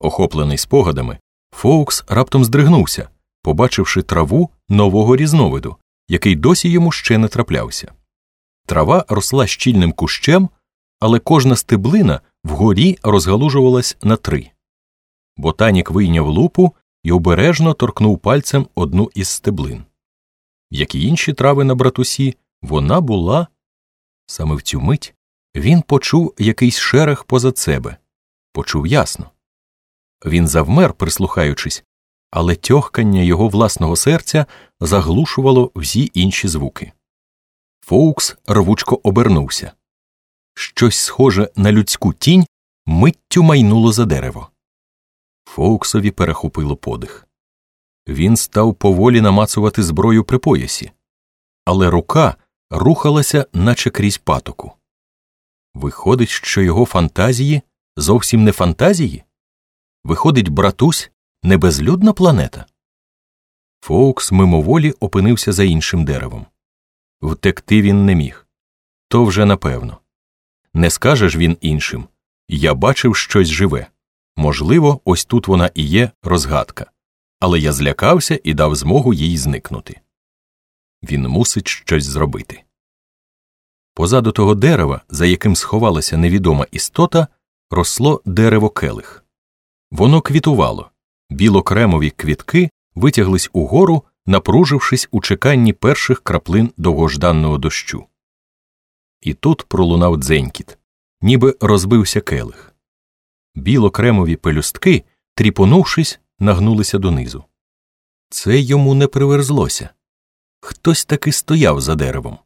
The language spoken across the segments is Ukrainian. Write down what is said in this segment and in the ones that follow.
Охоплений спогадами, Фоукс раптом здригнувся, побачивши траву нового різновиду, який досі йому ще не траплявся. Трава росла щільним кущем, але кожна стеблина вгорі розгалужувалась на три. Ботанік вийняв лупу і обережно торкнув пальцем одну із стеблин. Як і інші трави на братусі, вона була. Саме в цю мить він почув якийсь шерех позад себе, почув ясно. Він завмер, прислухаючись, але тьохкання його власного серця заглушувало всі інші звуки. Фоукс рвучко обернувся. Щось схоже на людську тінь миттю майнуло за дерево. Фоуксові перехопило подих. Він став поволі намацувати зброю при поясі, але рука рухалася, наче крізь патоку. Виходить, що його фантазії зовсім не фантазії? Виходить, братусь, не безлюдна планета? Фоукс мимоволі опинився за іншим деревом. Втекти він не міг. То вже напевно. Не скажеш він іншим я бачив щось живе. Можливо, ось тут вона і є розгадка, але я злякався і дав змогу їй зникнути. Він мусить щось зробити. Позаду того дерева, за яким сховалася невідома істота, росло дерево келих. Воно квітувало, білокремові квітки витяглись угору, напружившись у чеканні перших краплин довгожданного дощу. І тут пролунав дзенькіт, ніби розбився келих. Білокремові пелюстки, тріпонувшись, нагнулися донизу. Це йому не приверзлося. Хтось таки стояв за деревом.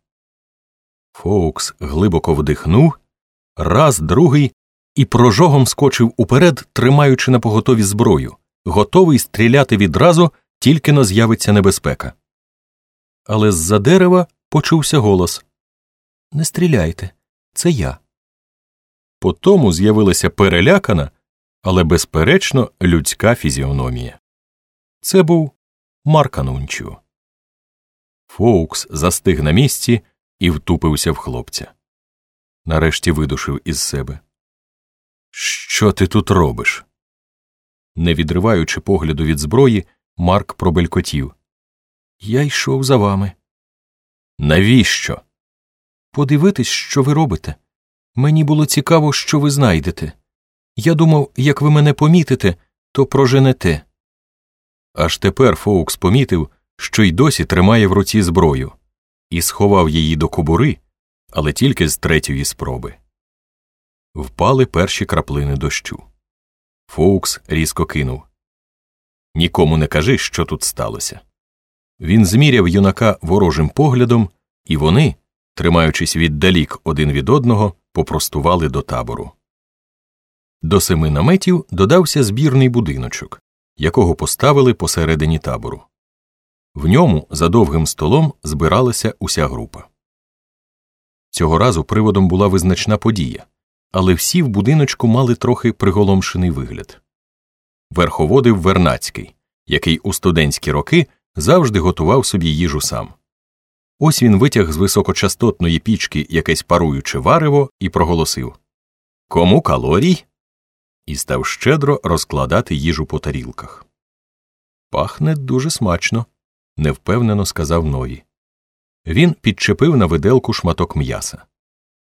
Фоукс глибоко вдихнув, раз, другий, і прожогом скочив уперед, тримаючи на поготові зброю, готовий стріляти відразу, тільки но з'явиться небезпека. Але з за дерева почувся голос Не стріляйте, це я. По тому з'явилася перелякана, але безперечно людська фізіономія. Це був Марк Анунчіо. Фоукс застиг на місці і втупився в хлопця. Нарешті видушив із себе. Що ти тут робиш? Не відриваючи погляду від зброї, Марк пробелькотів. Я йшов за вами. Навіщо? Подивитись, що ви робите. Мені було цікаво, що ви знайдете. Я думав, як ви мене помітите, то проженете. Аж тепер Фоукс помітив, що й досі тримає в руці зброю, і сховав її до кобури, але тільки з третьої спроби. Впали перші краплини дощу. Фоукс різко кинув Нікому не кажи, що тут сталося. Він зміряв юнака ворожим поглядом, і вони, тримаючись віддалік один від одного, попростували до табору. До семи наметів додався збірний будиночок, якого поставили посередині табору. В ньому за довгим столом збиралася уся група. Цього разу приводом була визначна подія, але всі в будиночку мали трохи приголомшений вигляд. Верховодив Вернацький, який у студентські роки завжди готував собі їжу сам. Ось він витяг з високочастотної пічки якесь паруюче варево і проголосив Кому калорій? і став щедро розкладати їжу по тарілках. Пахне дуже смачно, невпевнено сказав Нові. Він підчепив на виделку шматок м'яса.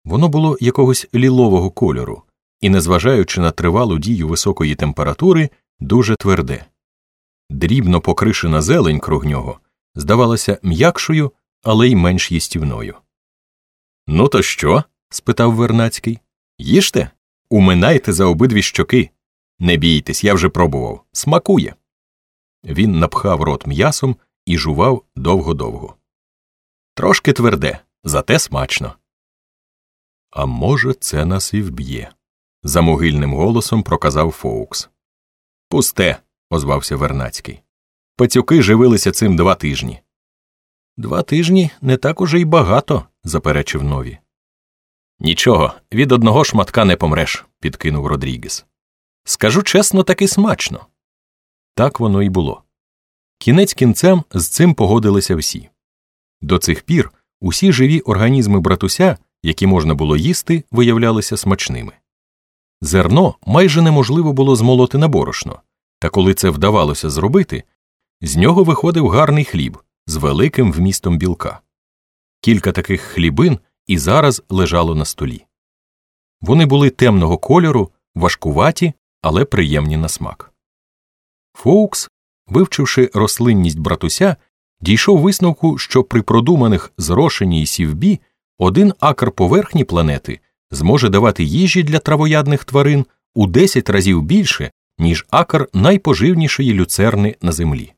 Воно було якогось лілового кольору і, незважаючи на тривалу дію високої температури, дуже тверде. Дрібно покришена зелень круг нього здавалася м'якшою, але й менш їстівною. Ну, то що? спитав Вернацький. Їжте, уминайте за обидві щоки. Не бійтесь, я вже пробував. Смакує. Він напхав рот м'ясом і жував довго-довго. Трошки тверде, зате смачно. А може, це нас і вб'є, за могильним голосом проказав Фоукс. Пусте, озвався Вернацький. Пацюки живилися цим два тижні. Два тижні не так уже й багато, заперечив нові. Нічого, від одного шматка не помреш, підкинув Родрігес. Скажу чесно, таки смачно. Так воно й було. Кінець кінцем з цим погодилися всі. До цих пір усі живі організми братуся, які можна було їсти, виявлялися смачними. зерно майже неможливо було змолоти на борошно, та коли це вдавалося зробити, з нього виходив гарний хліб з великим вмістом білка. Кілька таких хлібин і зараз лежало на столі. Вони були темного кольору, важкуваті, але приємні на смак. Фоукс, вивчивши рослинність братуся, дійшов висновку, що при продуманих зрошенні і сівбі один акр поверхні планети зможе давати їжі для травоядних тварин у 10 разів більше, ніж акр найпоживнішої люцерни на землі.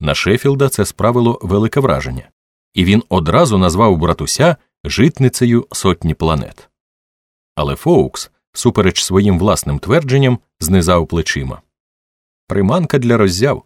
На Шефілда це справило велике враження, і він одразу назвав братуся житницею сотні планет. Але Фоукс, супереч своїм власним твердженням, знизав плечима. Приманка для роззяв.